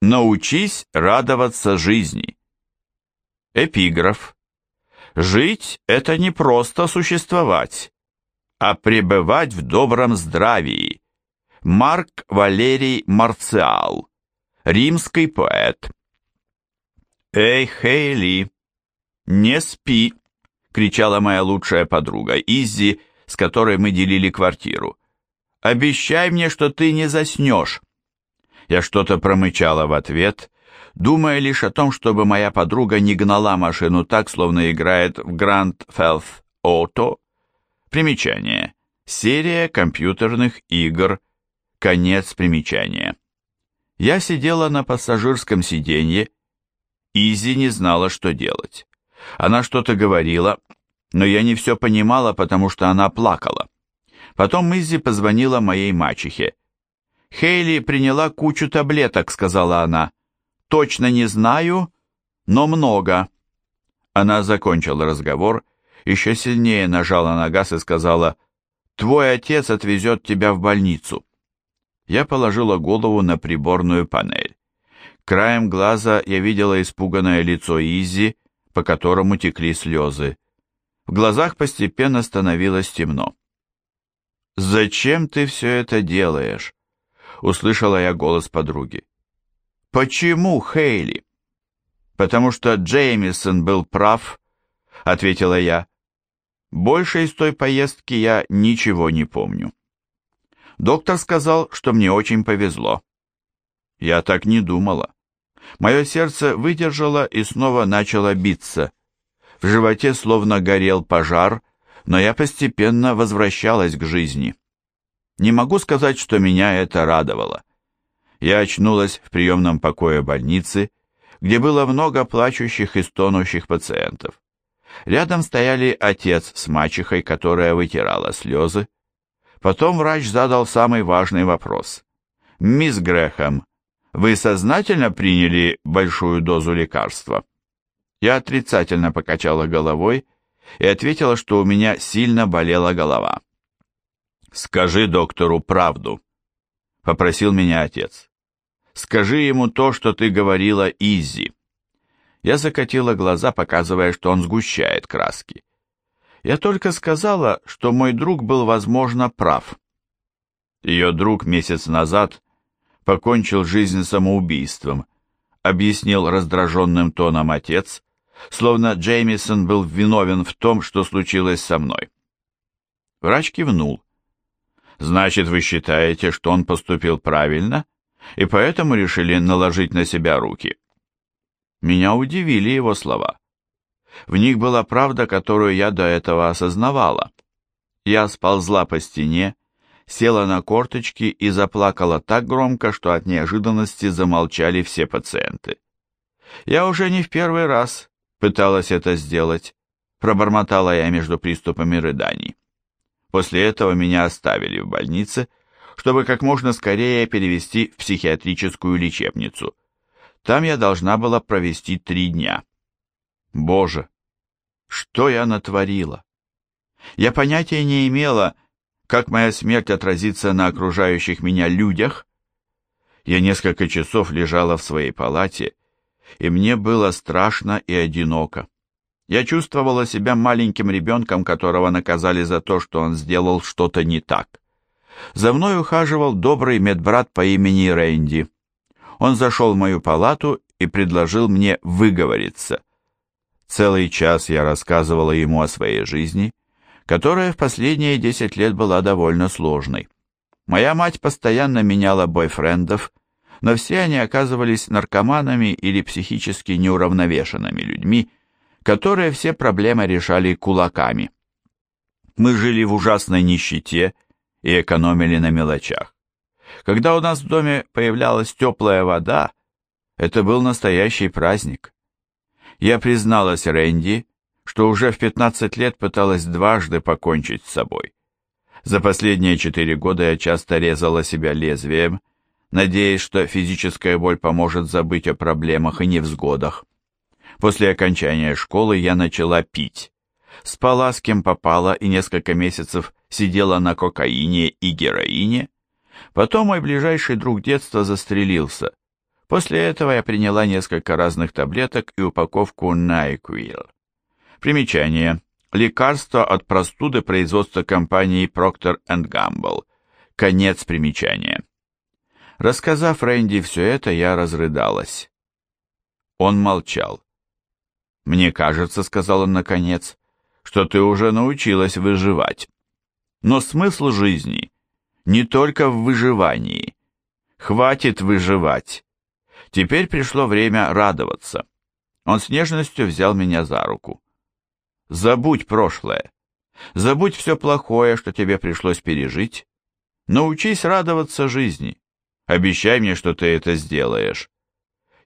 Научись радоваться жизни. Эпиграф. Жить – это не просто существовать, а пребывать в добром здравии. Марк Валерий Марциал, римский поэт. «Эй, Хейли, не спи!» — кричала моя лучшая подруга Изи, с которой мы делили квартиру. «Обещай мне, что ты не заснешь!» Я что-то промычала в ответ, думая лишь о том, чтобы моя подруга не гнала машину так, словно играет в Grand Theft Auto. Примечание. Серия компьютерных игр. Конец примечания. Я сидела на пассажирском сиденье. Изи не знала, что делать. Она что-то говорила, но я не все понимала, потому что она плакала. Потом Изи позвонила моей мачехе. «Хейли приняла кучу таблеток», — сказала она. «Точно не знаю, но много». Она закончила разговор, еще сильнее нажала на газ и сказала, «Твой отец отвезет тебя в больницу». Я положила голову на приборную панель. Краем глаза я видела испуганное лицо Изи, по которому текли слезы. В глазах постепенно становилось темно. «Зачем ты все это делаешь?» Услышала я голос подруги. «Почему, Хейли?» «Потому что Джеймисон был прав», — ответила я. «Больше из той поездки я ничего не помню». Доктор сказал, что мне очень повезло. Я так не думала. Мое сердце выдержало и снова начало биться. В животе словно горел пожар, но я постепенно возвращалась к жизни. Не могу сказать, что меня это радовало. Я очнулась в приемном покое больницы, где было много плачущих и стонущих пациентов. Рядом стояли отец с мачехой, которая вытирала слезы. Потом врач задал самый важный вопрос. «Мисс Грэхэм, вы сознательно приняли большую дозу лекарства?» Я отрицательно покачала головой и ответила, что у меня сильно болела голова. «Скажи доктору правду», — попросил меня отец. «Скажи ему то, что ты говорила Изи». Я закатила глаза, показывая, что он сгущает краски. Я только сказала, что мой друг был, возможно, прав. Ее друг месяц назад покончил жизнь самоубийством, объяснил раздраженным тоном отец, словно Джеймисон был виновен в том, что случилось со мной. Врач кивнул. Значит, вы считаете, что он поступил правильно, и поэтому решили наложить на себя руки? Меня удивили его слова. В них была правда, которую я до этого осознавала. Я сползла по стене, села на корточки и заплакала так громко, что от неожиданности замолчали все пациенты. Я уже не в первый раз пыталась это сделать, пробормотала я между приступами рыданий. После этого меня оставили в больнице, чтобы как можно скорее перевести в психиатрическую лечебницу. Там я должна была провести три дня. Боже, что я натворила? Я понятия не имела, как моя смерть отразится на окружающих меня людях. Я несколько часов лежала в своей палате, и мне было страшно и одиноко. Я чувствовала себя маленьким ребенком, которого наказали за то, что он сделал что-то не так. За мной ухаживал добрый медбрат по имени Рэнди. Он зашел в мою палату и предложил мне выговориться. Целый час я рассказывала ему о своей жизни, которая в последние десять лет была довольно сложной. Моя мать постоянно меняла бойфрендов, но все они оказывались наркоманами или психически неуравновешенными людьми, которые все проблемы решали кулаками. Мы жили в ужасной нищете и экономили на мелочах. Когда у нас в доме появлялась теплая вода, это был настоящий праздник. Я призналась Рэнди, что уже в 15 лет пыталась дважды покончить с собой. За последние четыре года я часто резала себя лезвием, надеясь, что физическая боль поможет забыть о проблемах и невзгодах. После окончания школы я начала пить. Спала с кем попала и несколько месяцев сидела на кокаине и героине. Потом мой ближайший друг детства застрелился. После этого я приняла несколько разных таблеток и упаковку NyQuil. Примечание. Лекарство от простуды производства компании Procter Gamble. Конец примечания. Рассказав Рэнди все это, я разрыдалась. Он молчал. «Мне кажется, — сказал он наконец, — что ты уже научилась выживать. Но смысл жизни не только в выживании. Хватит выживать. Теперь пришло время радоваться. Он с нежностью взял меня за руку. Забудь прошлое. Забудь все плохое, что тебе пришлось пережить. Научись радоваться жизни. Обещай мне, что ты это сделаешь.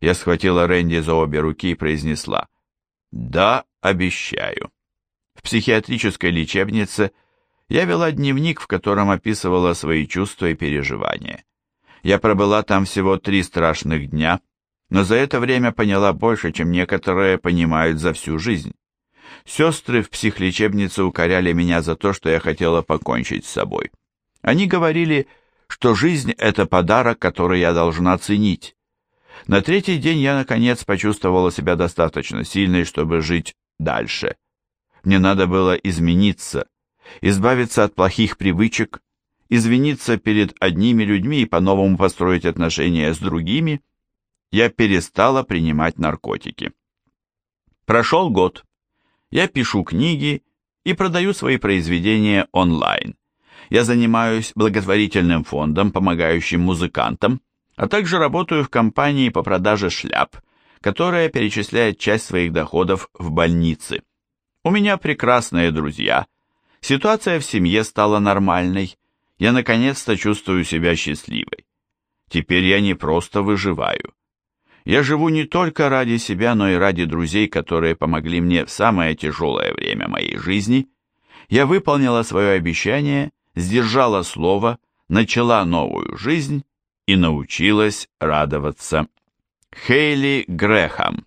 Я схватила Рэнди за обе руки и произнесла. Да, обещаю. В психиатрической лечебнице я вела дневник, в котором описывала свои чувства и переживания. Я пробыла там всего три страшных дня, но за это время поняла больше, чем некоторые понимают за всю жизнь. Сестры в психлечебнице укоряли меня за то, что я хотела покончить с собой. Они говорили, что жизнь — это подарок, который я должна ценить. На третий день я, наконец, почувствовала себя достаточно сильной, чтобы жить дальше. Мне надо было измениться, избавиться от плохих привычек, извиниться перед одними людьми и по-новому построить отношения с другими, я перестала принимать наркотики. Прошел год. Я пишу книги и продаю свои произведения онлайн. Я занимаюсь благотворительным фондом, помогающим музыкантам, а также работаю в компании по продаже шляп, которая перечисляет часть своих доходов в больницы. У меня прекрасные друзья. Ситуация в семье стала нормальной, я наконец-то чувствую себя счастливой. Теперь я не просто выживаю. Я живу не только ради себя, но и ради друзей, которые помогли мне в самое тяжелое время моей жизни. Я выполнила свое обещание, сдержала слово, начала новую жизнь и научилась радоваться. Хейли Грэхам